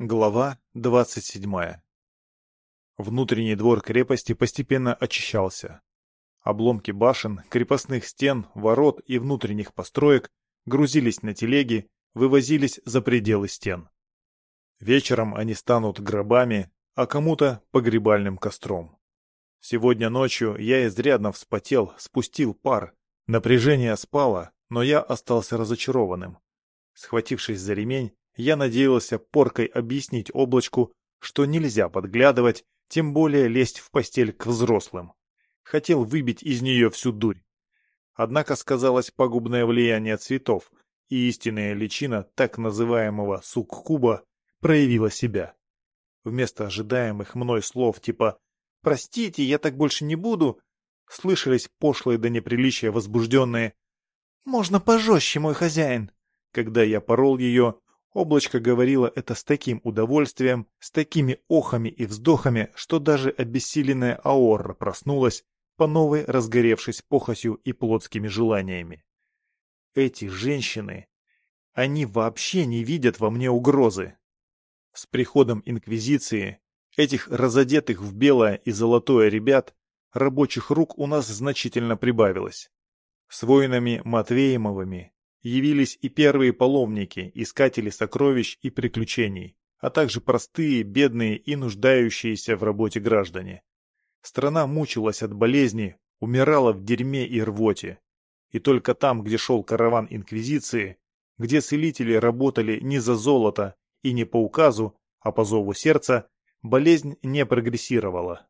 Глава 27. Внутренний двор крепости постепенно очищался. Обломки башен, крепостных стен, ворот и внутренних построек грузились на телеги, вывозились за пределы стен. Вечером они станут гробами, а кому-то погребальным костром. Сегодня ночью я изрядно вспотел, спустил пар. Напряжение спало, но я остался разочарованным. Схватившись за ремень, я надеялся поркой объяснить облачку, что нельзя подглядывать, тем более лезть в постель к взрослым. Хотел выбить из нее всю дурь. Однако сказалось пагубное влияние цветов, и истинная личина так называемого суккуба проявила себя. Вместо ожидаемых мной слов типа «Простите, я так больше не буду», слышались пошлые до неприличия возбужденные «Можно пожестче, мой хозяин». Когда я порол ее, Облачко говорило это с таким удовольствием, с такими охами и вздохами, что даже обессиленная Аорра проснулась, по новой разгоревшись похотью и плотскими желаниями. Эти женщины, они вообще не видят во мне угрозы. С приходом Инквизиции, этих разодетых в белое и золотое ребят, рабочих рук у нас значительно прибавилось. С воинами Матвеемовыми, явились и первые паломники, искатели сокровищ и приключений, а также простые, бедные и нуждающиеся в работе граждане. Страна мучилась от болезни, умирала в дерьме и рвоте. И только там, где шел караван Инквизиции, где целители работали не за золото и не по указу, а по зову сердца, болезнь не прогрессировала.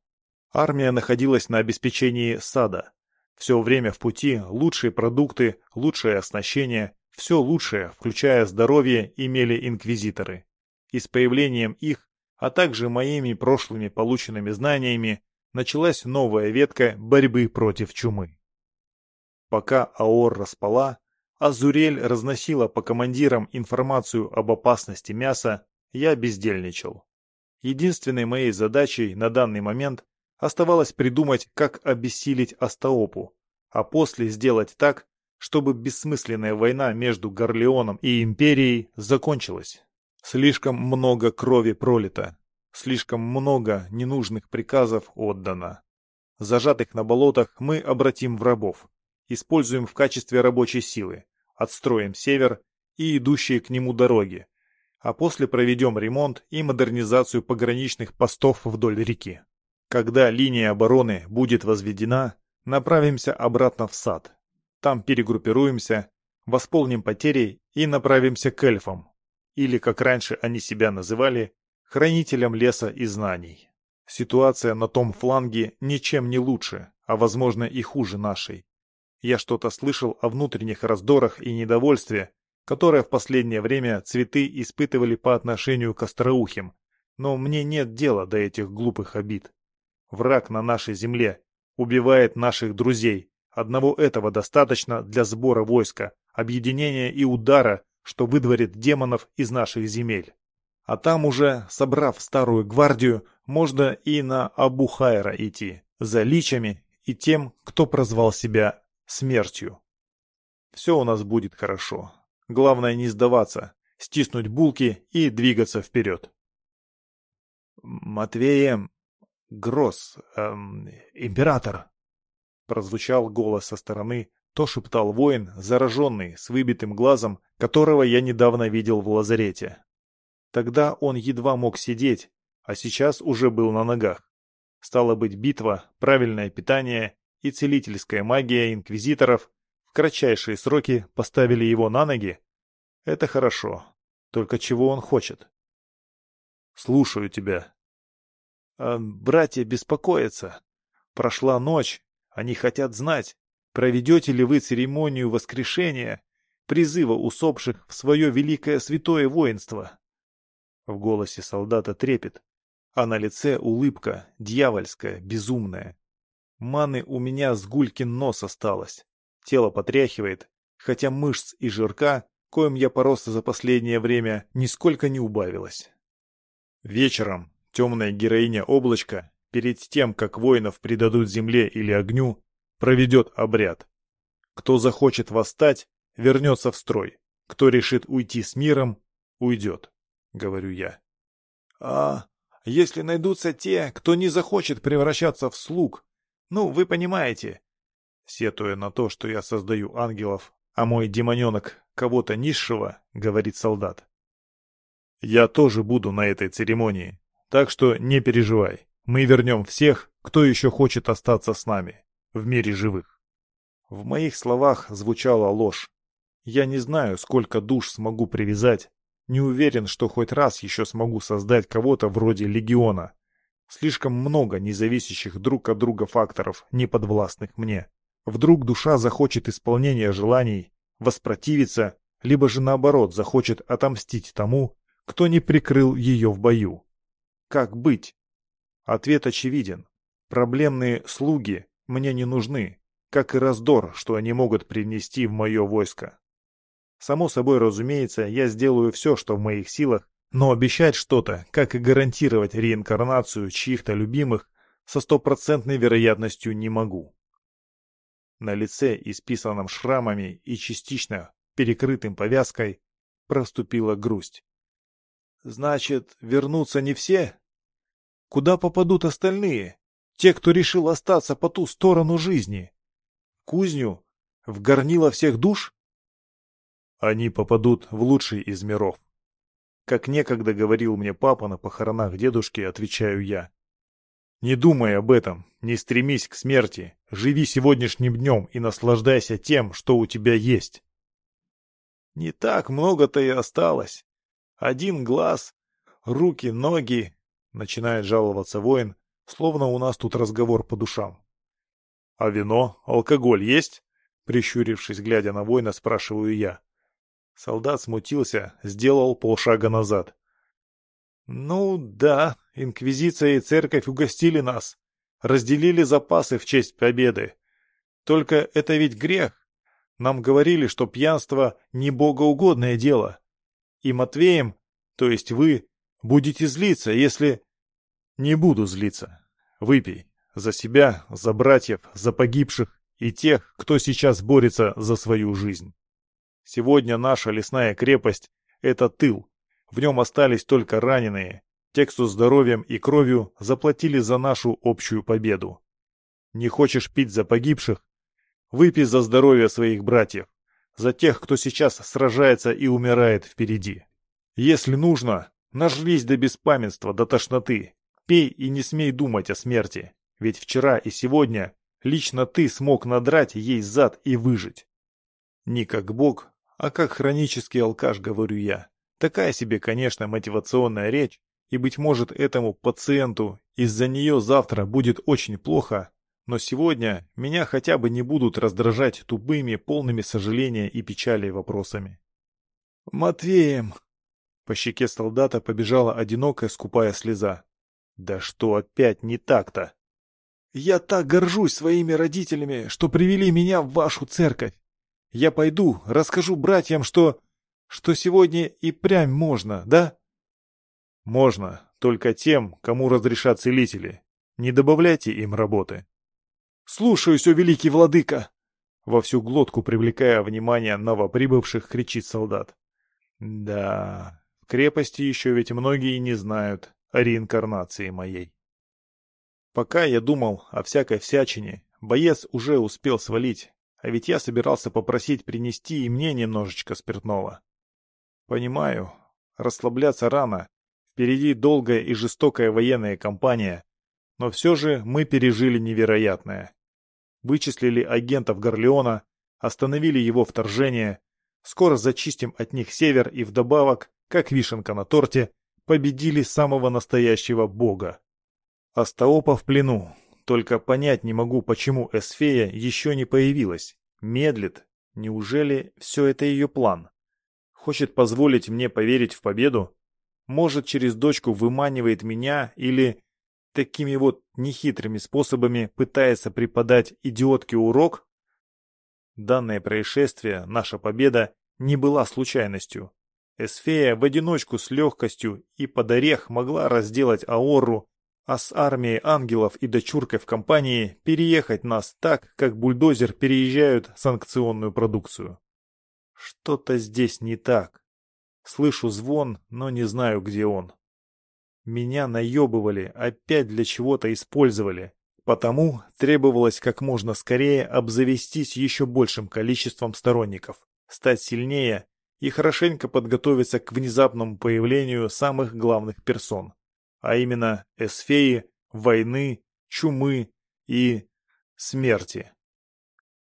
Армия находилась на обеспечении сада, все время в пути лучшие продукты, лучшее оснащение, все лучшее, включая здоровье, имели инквизиторы. И с появлением их, а также моими прошлыми полученными знаниями, началась новая ветка борьбы против чумы. Пока Аор спала, Азурель разносила по командирам информацию об опасности мяса, я бездельничал. Единственной моей задачей на данный момент Оставалось придумать, как обессилить Астаопу, а после сделать так, чтобы бессмысленная война между Горлеоном и Империей закончилась. Слишком много крови пролито, слишком много ненужных приказов отдано. Зажатых на болотах мы обратим в рабов, используем в качестве рабочей силы, отстроим север и идущие к нему дороги, а после проведем ремонт и модернизацию пограничных постов вдоль реки. Когда линия обороны будет возведена, направимся обратно в сад. Там перегруппируемся, восполним потери и направимся к эльфам. Или, как раньше они себя называли, хранителям леса и знаний. Ситуация на том фланге ничем не лучше, а возможно и хуже нашей. Я что-то слышал о внутренних раздорах и недовольстве, которое в последнее время цветы испытывали по отношению к остроухим, но мне нет дела до этих глупых обид. Враг на нашей земле. Убивает наших друзей. Одного этого достаточно для сбора войска, объединения и удара, что выдворит демонов из наших земель. А там уже, собрав старую гвардию, можно и на Абухайра идти, за личами и тем, кто прозвал себя смертью. Все у нас будет хорошо. Главное не сдаваться, стиснуть булки и двигаться вперед. Матвеем Гросс, эм, император!» Прозвучал голос со стороны, то шептал воин, зараженный, с выбитым глазом, которого я недавно видел в лазарете. Тогда он едва мог сидеть, а сейчас уже был на ногах. Стала быть битва, правильное питание и целительская магия инквизиторов в кратчайшие сроки поставили его на ноги. Это хорошо. Только чего он хочет? «Слушаю тебя», братья беспокоятся. Прошла ночь, они хотят знать, проведете ли вы церемонию воскрешения, призыва усопших в свое великое святое воинство. В голосе солдата трепет, а на лице улыбка, дьявольская, безумная. Маны у меня с гулькин нос осталось. Тело потряхивает, хотя мышц и жирка, коим я порос за последнее время, нисколько не убавилось. Вечером, Темная героиня облачка, перед тем, как воинов предадут земле или огню, проведет обряд. Кто захочет восстать, вернется в строй. Кто решит уйти с миром, уйдет, говорю я. А если найдутся те, кто не захочет превращаться в слуг? Ну, вы понимаете. Сетуя на то, что я создаю ангелов, а мой демоненок кого-то низшего, говорит солдат. Я тоже буду на этой церемонии, так что не переживай. Мы вернем всех, кто еще хочет остаться с нами, в мире живых. В моих словах звучала ложь. Я не знаю, сколько душ смогу привязать. Не уверен, что хоть раз еще смогу создать кого-то вроде легиона. Слишком много независящих друг от друга факторов, не подвластных мне. Вдруг душа захочет исполнения желаний, воспротивиться, либо же наоборот захочет отомстить тому, кто не прикрыл ее в бою. Как быть? Ответ очевиден. Проблемные слуги мне не нужны, как и раздор, что они могут принести в мое войско. Само собой разумеется, я сделаю все, что в моих силах, но обещать что-то, как и гарантировать реинкарнацию чьих-то любимых, со стопроцентной вероятностью не могу. На лице, исписанном шрамами и частично перекрытым повязкой, проступила грусть. «Значит, вернутся не все?» Куда попадут остальные? Те, кто решил остаться по ту сторону жизни? В кузню? В горнило всех душ? Они попадут в лучший из миров. Как некогда говорил мне папа на похоронах дедушки, отвечаю я. Не думай об этом, не стремись к смерти, живи сегодняшним днем и наслаждайся тем, что у тебя есть. Не так много-то и осталось. Один глаз, руки, ноги, Начинает жаловаться воин, словно у нас тут разговор по душам. «А вино, алкоголь есть?» Прищурившись, глядя на воина, спрашиваю я. Солдат смутился, сделал полшага назад. «Ну да, Инквизиция и Церковь угостили нас, разделили запасы в честь победы. Только это ведь грех. Нам говорили, что пьянство — не богоугодное дело. И Матвеем, то есть вы, будете злиться, если...» Не буду злиться. Выпей. За себя, за братьев, за погибших и тех, кто сейчас борется за свою жизнь. Сегодня наша лесная крепость — это тыл. В нем остались только раненые. Те, кто здоровьем и кровью заплатили за нашу общую победу. Не хочешь пить за погибших? Выпей за здоровье своих братьев. За тех, кто сейчас сражается и умирает впереди. Если нужно, нажрись до беспамятства, до тошноты, Пей и не смей думать о смерти, ведь вчера и сегодня лично ты смог надрать ей зад и выжить. Не как бог, а как хронический алкаш, говорю я. Такая себе, конечно, мотивационная речь, и, быть может, этому пациенту из-за нее завтра будет очень плохо, но сегодня меня хотя бы не будут раздражать тупыми, полными сожаления и печали вопросами. «Матвеем!» По щеке солдата побежала одинокая скупая слеза. Да что опять не так-то? Я так горжусь своими родителями, что привели меня в вашу церковь. Я пойду, расскажу братьям, что... что сегодня и прям можно, да? Можно, только тем, кому разрешат целители. Не добавляйте им работы. Слушаюсь, о великий владыка! Во всю глотку привлекая внимание новоприбывших, кричит солдат. Да, в крепости еще ведь многие не знают, реинкарнации моей. Пока я думал о всякой всячине, боец уже успел свалить, а ведь я собирался попросить принести и мне немножечко спиртного. Понимаю, расслабляться рано, впереди долгая и жестокая военная кампания, но все же мы пережили невероятное. Вычислили агентов Горлеона, остановили его вторжение, скоро зачистим от них север и вдобавок, как вишенка на торте, победили самого настоящего бога. Астаопа в плену. Только понять не могу, почему Эсфея еще не появилась. Медлит. Неужели все это ее план? Хочет позволить мне поверить в победу? Может, через дочку выманивает меня или такими вот нехитрыми способами пытается преподать идиотке урок? Данное происшествие, наша победа, не была случайностью. Эсфея в одиночку с легкостью и под орех могла разделать Аорру, а с армией ангелов и дочуркой в компании переехать нас так, как бульдозер переезжают санкционную продукцию. Что-то здесь не так. Слышу звон, но не знаю, где он. Меня наебывали, опять для чего-то использовали. Потому требовалось как можно скорее обзавестись еще большим количеством сторонников, стать сильнее и хорошенько подготовиться к внезапному появлению самых главных персон, а именно эсфеи, войны, чумы и смерти.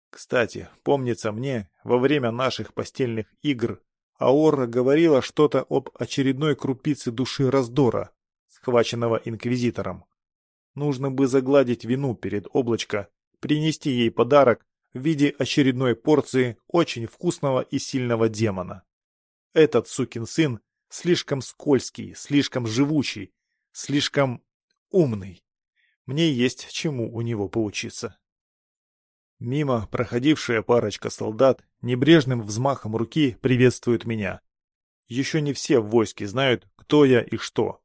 Кстати, помнится мне, во время наших постельных игр Аора говорила что-то об очередной крупице души раздора, схваченного инквизитором. Нужно бы загладить вину перед облачко, принести ей подарок в виде очередной порции очень вкусного и сильного демона. Этот сукин сын слишком скользкий, слишком живучий, слишком умный. Мне есть чему у него поучиться. Мимо проходившая парочка солдат небрежным взмахом руки приветствует меня. Еще не все в войске знают, кто я и что.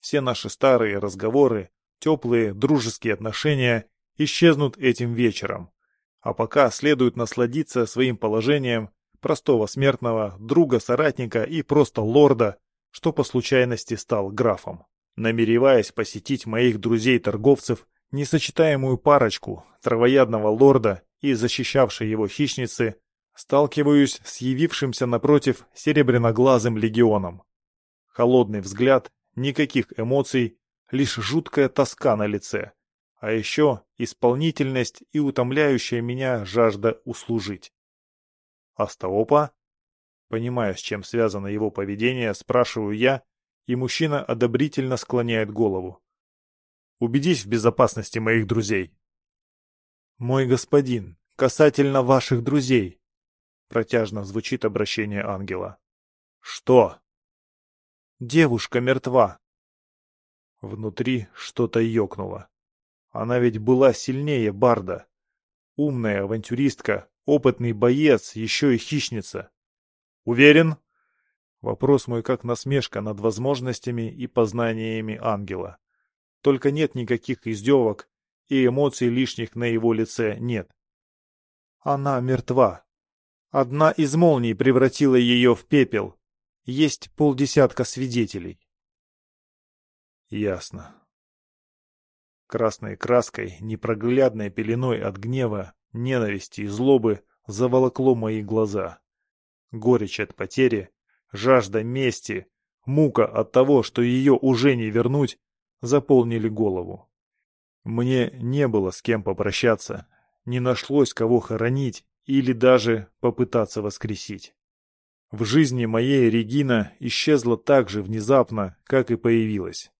Все наши старые разговоры теплые, дружеские отношения исчезнут этим вечером. А пока следует насладиться своим положением простого смертного, друга-соратника и просто лорда, что по случайности стал графом. Намереваясь посетить моих друзей-торговцев, несочетаемую парочку, травоядного лорда и защищавшей его хищницы, сталкиваюсь с явившимся напротив серебряноглазым легионом. Холодный взгляд, никаких эмоций, лишь жуткая тоска на лице, а еще исполнительность и утомляющая меня жажда услужить. Астаопа? Понимая, с чем связано его поведение, спрашиваю я, и мужчина одобрительно склоняет голову. Убедись в безопасности моих друзей. Мой господин, касательно ваших друзей. Протяжно звучит обращение ангела. Что? Девушка мертва. Внутри что-то ёкнуло. Она ведь была сильнее Барда. Умная авантюристка, опытный боец, еще и хищница. Уверен? Вопрос мой как насмешка над возможностями и познаниями ангела. Только нет никаких издевок, и эмоций лишних на его лице нет. Она мертва. Одна из молний превратила ее в пепел. Есть полдесятка свидетелей. Ясно. Красной краской, непроглядной пеленой от гнева, ненависти и злобы заволокло мои глаза. Горечь от потери, жажда мести, мука от того, что ее уже не вернуть, заполнили голову. Мне не было с кем попрощаться, не нашлось кого хоронить или даже попытаться воскресить. В жизни моей Регина исчезла так же внезапно, как и появилась.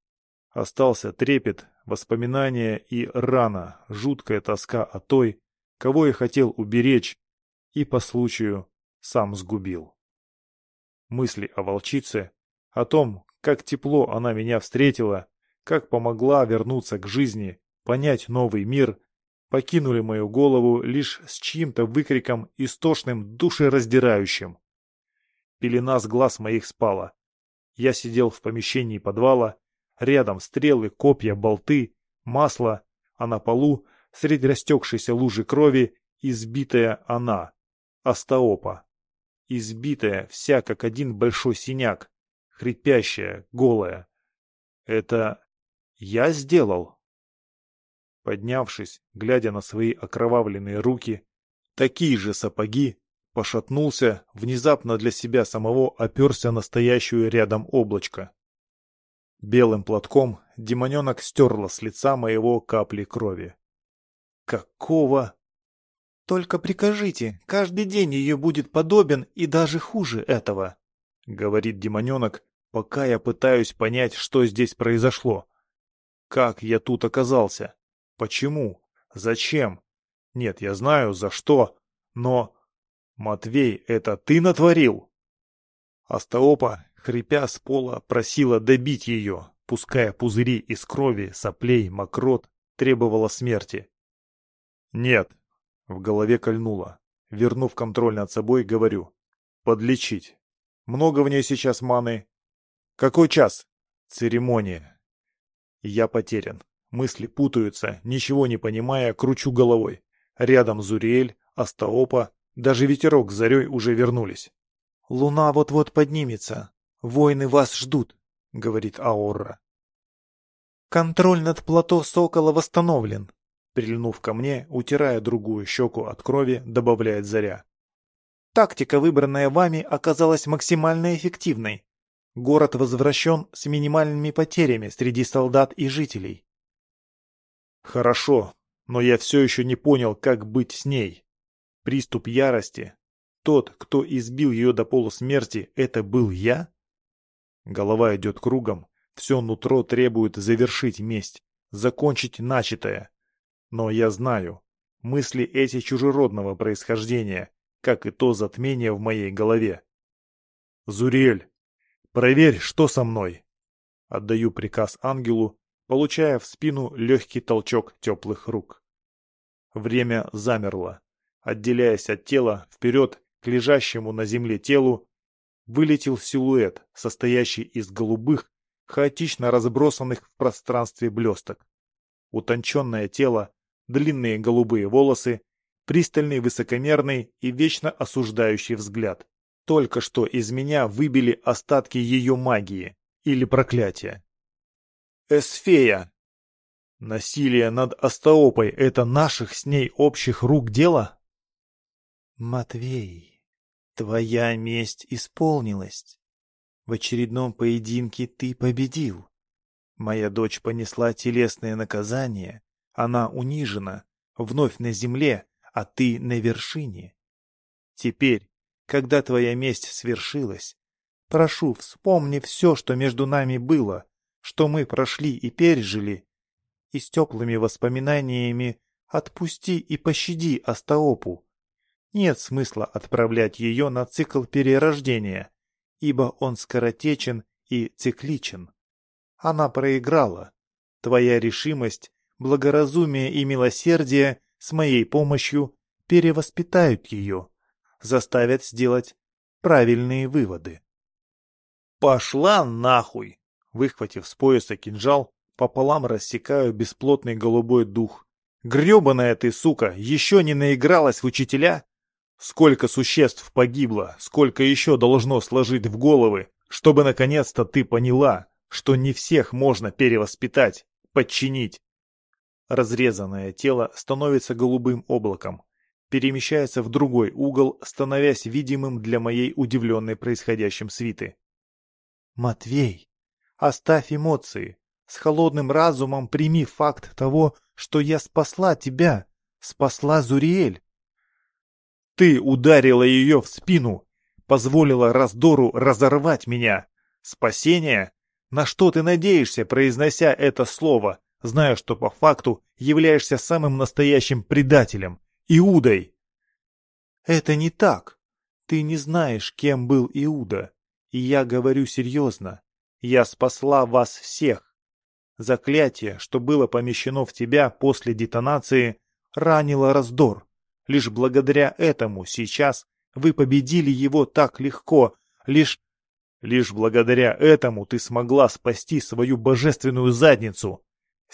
Остался трепет, воспоминания и рана, жуткая тоска о той, кого я хотел уберечь и по случаю сам сгубил. Мысли о волчице, о том, как тепло она меня встретила, как помогла вернуться к жизни, понять новый мир, покинули мою голову лишь с чьим-то выкриком истошным, душераздирающим. Пелена с глаз моих спала. Я сидел в помещении подвала, Рядом стрелы, копья, болты, масло, а на полу, среди растекшейся лужи крови, избитая она, Астаопа. Избитая, вся как один большой синяк, хрипящая, голая. Это я сделал? Поднявшись, глядя на свои окровавленные руки, такие же сапоги, пошатнулся, внезапно для себя самого оперся настоящую рядом облачко. Белым платком демоненок стерла с лица моего капли крови. Какого? Только прикажите, каждый день ее будет подобен и даже хуже этого, говорит демоненок, пока я пытаюсь понять, что здесь произошло. Как я тут оказался? Почему? Зачем? Нет, я знаю, за что, но... Матвей, это ты натворил? Астаопа хрипя с пола, просила добить ее, пуская пузыри из крови, соплей, мокрот, требовала смерти. «Нет», — в голове кольнуло. Вернув контроль над собой, говорю. «Подлечить. Много в ней сейчас маны. Какой час?» «Церемония». Я потерян. Мысли путаются, ничего не понимая, кручу головой. Рядом Зуриэль, Астаопа, даже ветерок с зарей уже вернулись. «Луна вот-вот поднимется. Воины вас ждут», — говорит Аорра. Контроль над плато Сокола восстановлен. Прильнув ко мне, утирая другую щеку от крови, добавляет Заря. Тактика, выбранная вами, оказалась максимально эффективной. Город возвращен с минимальными потерями среди солдат и жителей. Хорошо, но я все еще не понял, как быть с ней. Приступ ярости. Тот, кто избил ее до полусмерти, это был я? Голова идет кругом. Все нутро требует завершить месть, закончить начатое. Но я знаю, мысли эти чужеродного происхождения, как и то затмение в моей голове. «Зурель, проверь, что со мной!» Отдаю приказ ангелу, получая в спину легкий толчок теплых рук. Время замерло. Отделяясь от тела, вперед к лежащему на земле телу, вылетел силуэт, состоящий из голубых, хаотично разбросанных в пространстве блесток. Утонченное тело, длинные голубые волосы, пристальный, высокомерный и вечно осуждающий взгляд. Только что из меня выбили остатки ее магии или проклятия. Эсфея! Насилие над Астаопой — это наших с ней общих рук дело? Матвей, твоя месть исполнилась. В очередном поединке ты победил. Моя дочь понесла телесное наказание, она унижена, вновь на земле, а ты на вершине. Теперь, когда твоя месть свершилась, прошу, вспомни все, что между нами было, что мы прошли и пережили, и с теплыми воспоминаниями отпусти и пощади Астаопу. Нет смысла отправлять ее на цикл перерождения, ибо он скоротечен и цикличен. Она проиграла. Твоя решимость, благоразумие и милосердие с моей помощью перевоспитают ее, заставят сделать правильные выводы. «Пошла нахуй!» Выхватив с пояса кинжал, пополам рассекаю бесплотный голубой дух. «Гребаная ты, сука, еще не наигралась в учителя?» Сколько существ погибло, сколько еще должно сложить в головы, чтобы наконец-то ты поняла, что не всех можно перевоспитать, подчинить, Разрезанное тело становится голубым облаком, перемещается в другой угол, становясь видимым для моей удивленной происходящим свиты. «Матвей, оставь эмоции. С холодным разумом прими факт того, что я спасла тебя, спасла Зуриэль. Ты ударила ее в спину, позволила раздору разорвать меня. Спасение? На что ты надеешься, произнося это слово? Зная, что по факту являешься самым настоящим предателем, Иудой. Это не так. Ты не знаешь, кем был Иуда. И я говорю серьезно. Я спасла вас всех. Заклятие, что было помещено в тебя после детонации, ранило раздор. Лишь благодаря этому сейчас вы победили его так легко. Лишь... Лишь благодаря этому ты смогла спасти свою божественную задницу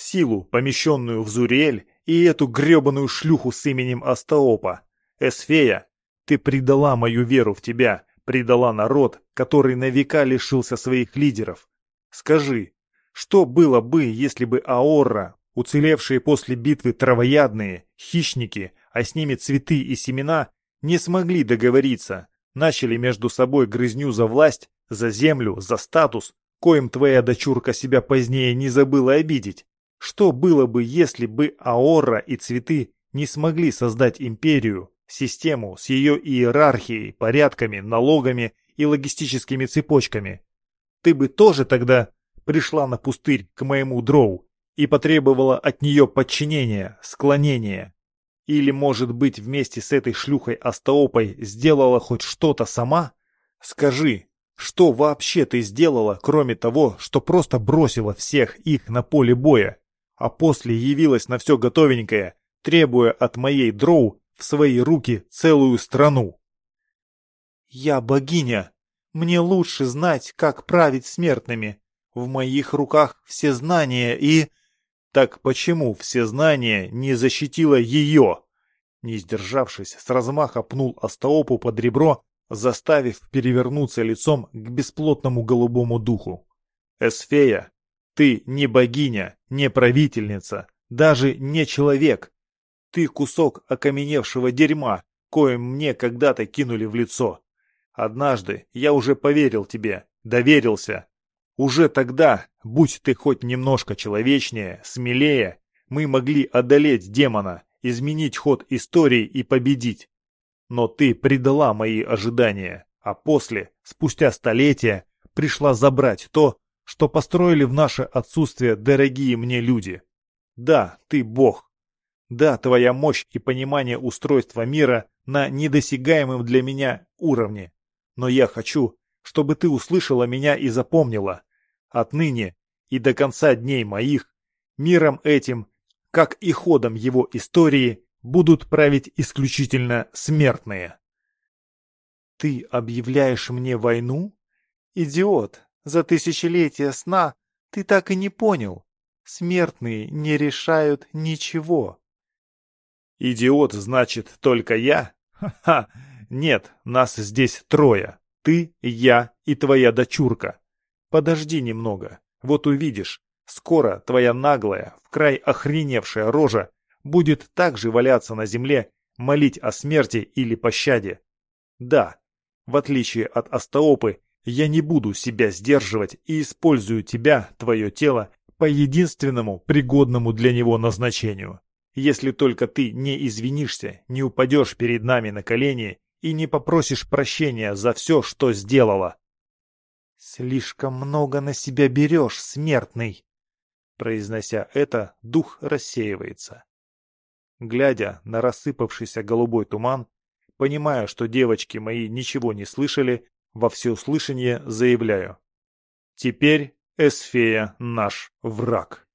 силу, помещенную в Зуриэль, и эту гребаную шлюху с именем Астаопа. Эсфея, ты предала мою веру в тебя, предала народ, который на века лишился своих лидеров. Скажи, что было бы, если бы Аорра, уцелевшие после битвы травоядные, хищники, а с ними цветы и семена, не смогли договориться, начали между собой грызню за власть, за землю, за статус, коим твоя дочурка себя позднее не забыла обидеть? Что было бы, если бы Аора и цветы не смогли создать империю, систему с ее иерархией, порядками, налогами и логистическими цепочками? Ты бы тоже тогда пришла на пустырь к моему дроу и потребовала от нее подчинения, склонения. Или, может быть, вместе с этой шлюхой Астаопой сделала хоть что-то сама? Скажи, что вообще ты сделала, кроме того, что просто бросила всех их на поле боя а после явилась на все готовенькое, требуя от моей дроу в свои руки целую страну. «Я богиня. Мне лучше знать, как править смертными. В моих руках все знания и...» «Так почему все знания не защитило ее?» Не сдержавшись, с размаха пнул Астаопу под ребро, заставив перевернуться лицом к бесплотному голубому духу. «Эсфея, Ты не богиня, не правительница, даже не человек. Ты кусок окаменевшего дерьма, коим мне когда-то кинули в лицо. Однажды я уже поверил тебе, доверился. Уже тогда, будь ты хоть немножко человечнее, смелее, мы могли одолеть демона, изменить ход истории и победить. Но ты предала мои ожидания, а после, спустя столетия, пришла забрать то, что построили в наше отсутствие дорогие мне люди. Да, ты бог. Да, твоя мощь и понимание устройства мира на недосягаемом для меня уровне. Но я хочу, чтобы ты услышала меня и запомнила. Отныне и до конца дней моих, миром этим, как и ходом его истории, будут править исключительно смертные. Ты объявляешь мне войну? Идиот, за тысячелетия сна ты так и не понял. Смертные не решают ничего. Идиот, значит, только я? Ха-ха! Нет, нас здесь трое. Ты, я и твоя дочурка. Подожди немного. Вот увидишь. Скоро твоя наглая, в край охреневшая рожа будет так же валяться на земле, молить о смерти или пощаде. Да, в отличие от Астаопы, я не буду себя сдерживать и использую тебя, твое тело, по единственному пригодному для него назначению. Если только ты не извинишься, не упадешь перед нами на колени и не попросишь прощения за все, что сделала. «Слишком много на себя берешь, смертный!» Произнося это, дух рассеивается. Глядя на рассыпавшийся голубой туман, понимая, что девочки мои ничего не слышали, во всеуслышание заявляю. Теперь Эсфея наш враг.